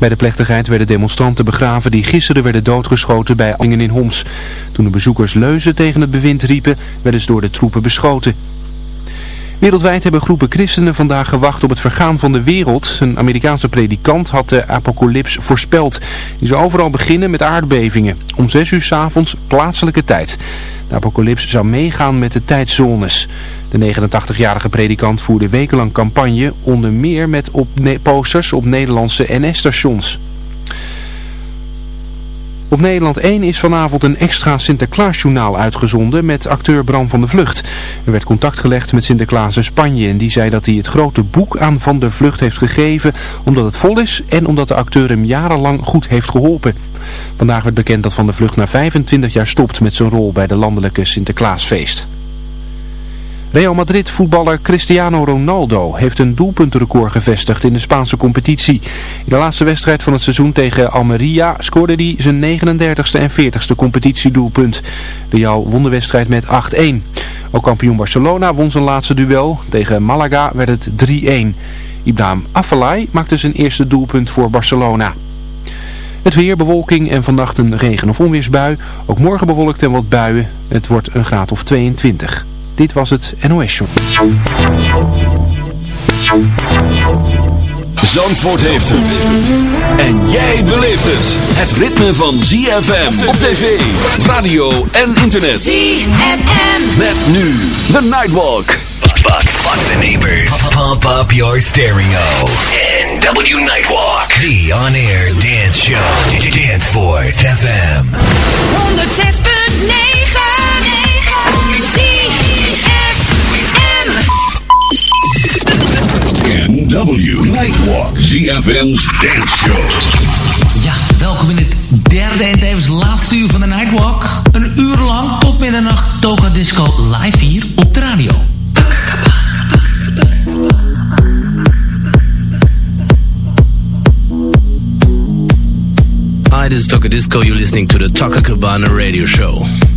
Bij de plechtigheid werden demonstranten begraven die gisteren werden doodgeschoten bij Ingen in Homs. Toen de bezoekers leuzen tegen het bewind riepen, werden ze door de troepen beschoten. Wereldwijd hebben groepen christenen vandaag gewacht op het vergaan van de wereld. Een Amerikaanse predikant had de apocalyps voorspeld. Die zou overal beginnen met aardbevingen. Om 6 uur s avonds plaatselijke tijd. De apocalyps zou meegaan met de tijdzones. De 89-jarige predikant voerde wekenlang campagne, onder meer met op posters op Nederlandse NS-stations. Op Nederland 1 is vanavond een extra Sinterklaasjournaal uitgezonden met acteur Bram van der Vlucht. Er werd contact gelegd met Sinterklaas in Spanje en die zei dat hij het grote boek aan Van der Vlucht heeft gegeven omdat het vol is en omdat de acteur hem jarenlang goed heeft geholpen. Vandaag werd bekend dat Van der Vlucht na 25 jaar stopt met zijn rol bij de landelijke Sinterklaasfeest. Real Madrid voetballer Cristiano Ronaldo heeft een doelpuntenrecord gevestigd in de Spaanse competitie. In de laatste wedstrijd van het seizoen tegen Almeria scoorde hij zijn 39ste en 40ste competitiedoelpunt. Real won de wedstrijd met 8-1. Ook kampioen Barcelona won zijn laatste duel. Tegen Malaga werd het 3-1. Ibrahim Afellay maakte zijn eerste doelpunt voor Barcelona. Het weer, bewolking en vannacht een regen- of onweersbui. Ook morgen bewolkt en wat buien. Het wordt een graad of 22. Dit was het NOS Show. Zandvoort heeft het. En jij beleeft het. Het ritme van ZFM op tv, radio en internet. ZFM. Met nu The Nightwalk. Fuck, fuck the neighbors. Pump up your stereo. NW Nightwalk. The on-air dance show. Danceport FM. 106.9 Nightwalk. ZFM's Dance Show. Ja, welkom in het derde en tevens laatste uur van de Nightwalk. Een uur lang tot middernacht Toka Disco live hier op de radio. Hi, this is Toka Disco. You're listening to the Toka Cabana radio show.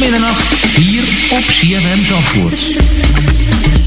Middernacht. Hier op CFM Zandvoort.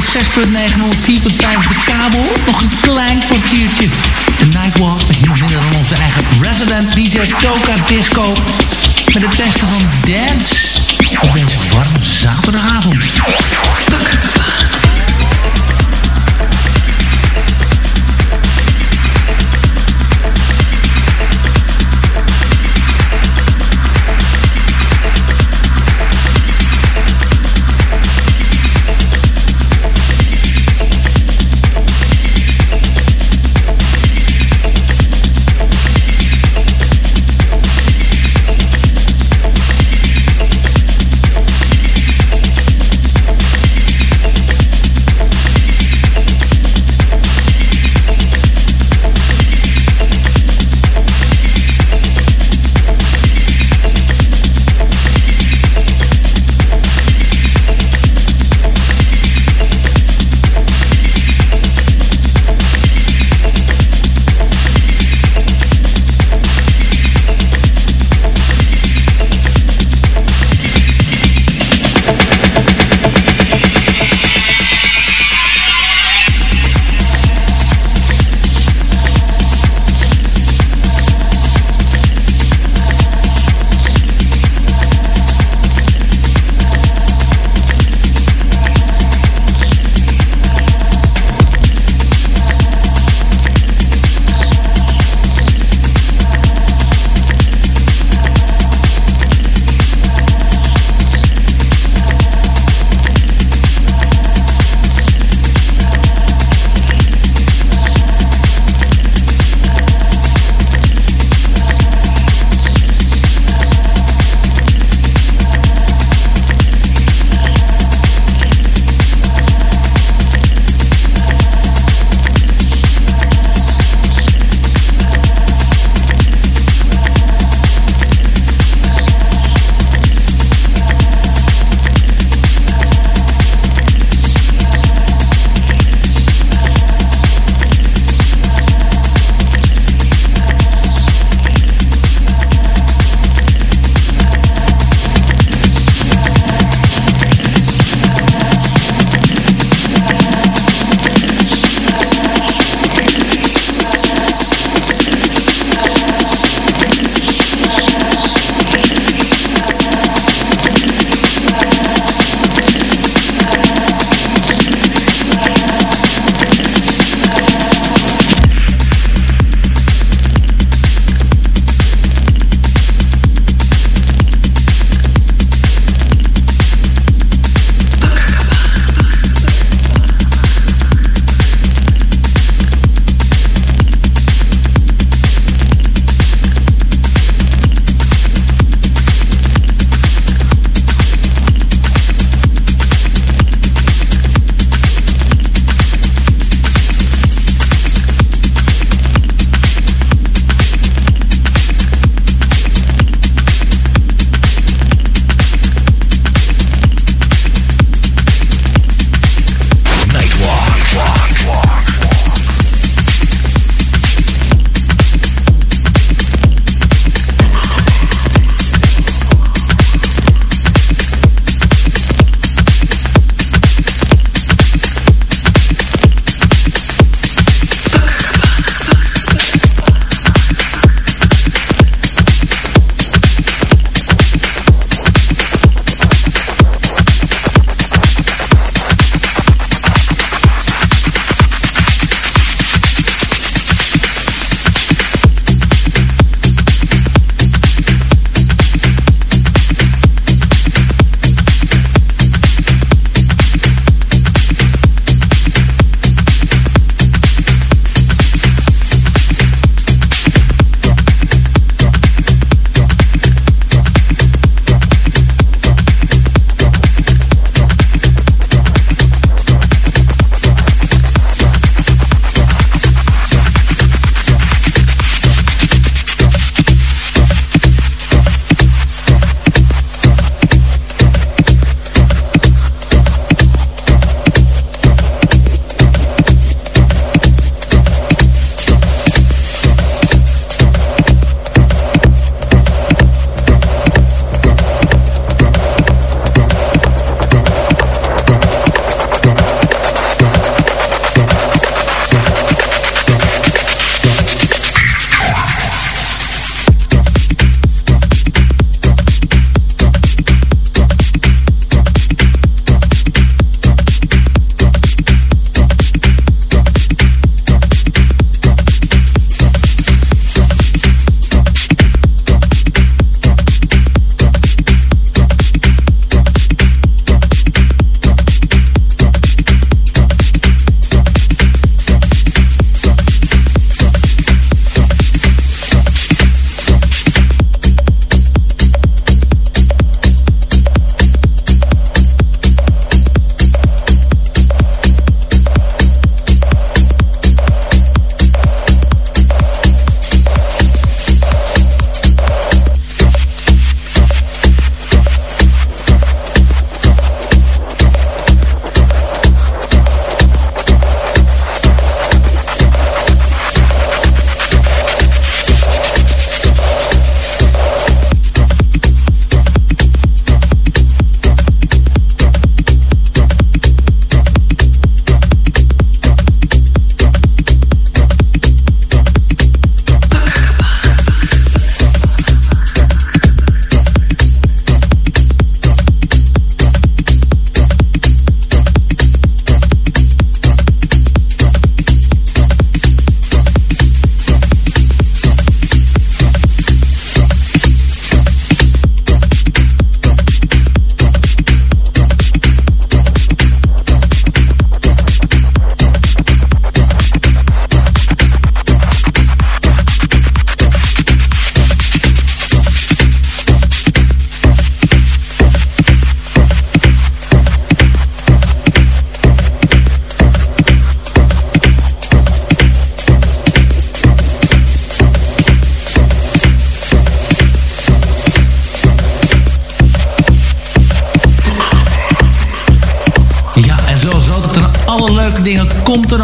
106.9, 104.5 de kabel. Nog een klein kwartiertje. De Nightwalk met niemand minder dan onze eigen resident DJ Toka Disco. Met het testen van dance op deze warme zaterdagavond.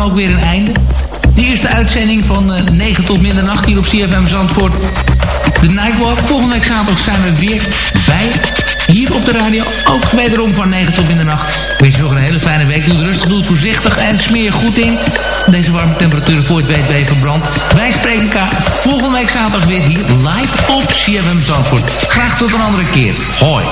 Ook weer een einde. De eerste uitzending van uh, 9 tot middernacht hier op CFM Zandvoort. De Nightwalk. Volgende week zaterdag zijn we weer bij. Hier op de radio. Ook wederom van 9 tot middernacht. Je nog een hele fijne week. Doe het rustig, doe het voorzichtig en smeer goed in. Deze warme temperaturen voor het weet verbrand. Wij spreken elkaar volgende week zaterdag weer hier live op CFM Zandvoort. Graag tot een andere keer. Hoi.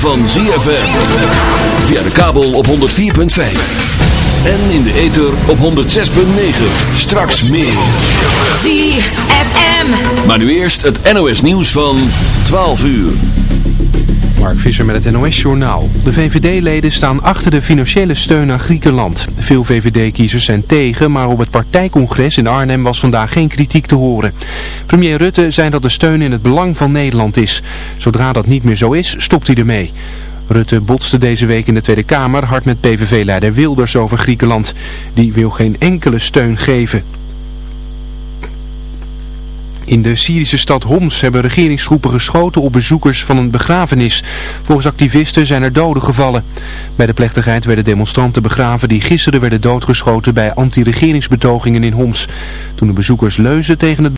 Van ZFM. Via de kabel op 104.5. En in de ether op 106.9. Straks meer. ZFM. Maar nu eerst het NOS nieuws van 12 uur. Mark Visser met het NOS-journaal. De VVD-leden staan achter de financiële steun aan Griekenland. Veel VVD-kiezers zijn tegen, maar op het partijcongres in Arnhem was vandaag geen kritiek te horen. Premier Rutte zei dat de steun in het belang van Nederland is. Zodra dat niet meer zo is, stopt hij ermee. Rutte botste deze week in de Tweede Kamer hard met PVV-leider Wilders over Griekenland. Die wil geen enkele steun geven. In de Syrische stad Homs hebben regeringsgroepen geschoten op bezoekers van een begrafenis. Volgens activisten zijn er doden gevallen. Bij de plechtigheid werden demonstranten begraven die gisteren werden doodgeschoten bij anti-regeringsbetogingen in Homs. Toen de bezoekers leuzen tegen het